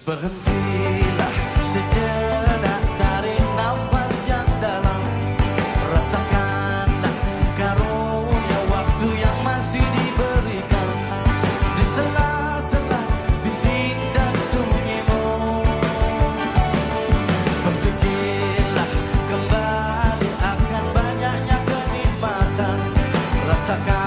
Berhentilah sejenak tarik nafas yang dalam. Rasakan karunia waktu yang masih diberikan. Di sela-sela bising dan sunyimu. Berfikirlah kembali akan banyaknya kenikmatan. Rasakan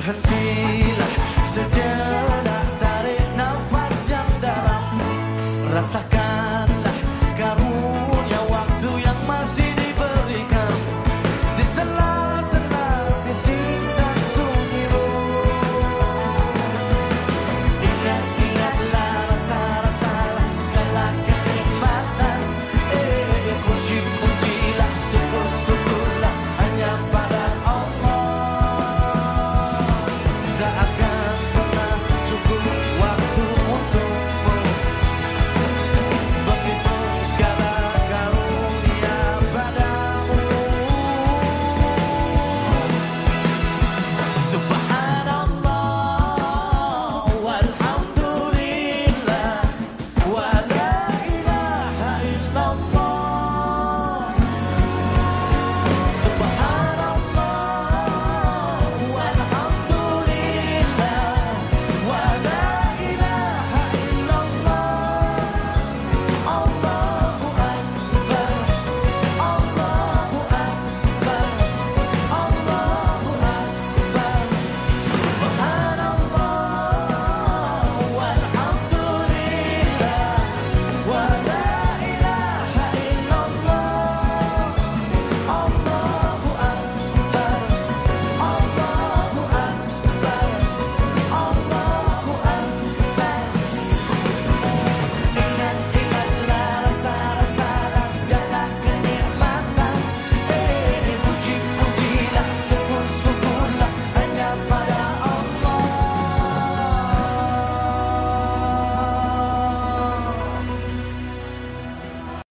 Berhentilah sejenak tarik nafas yang dalam. Rasakan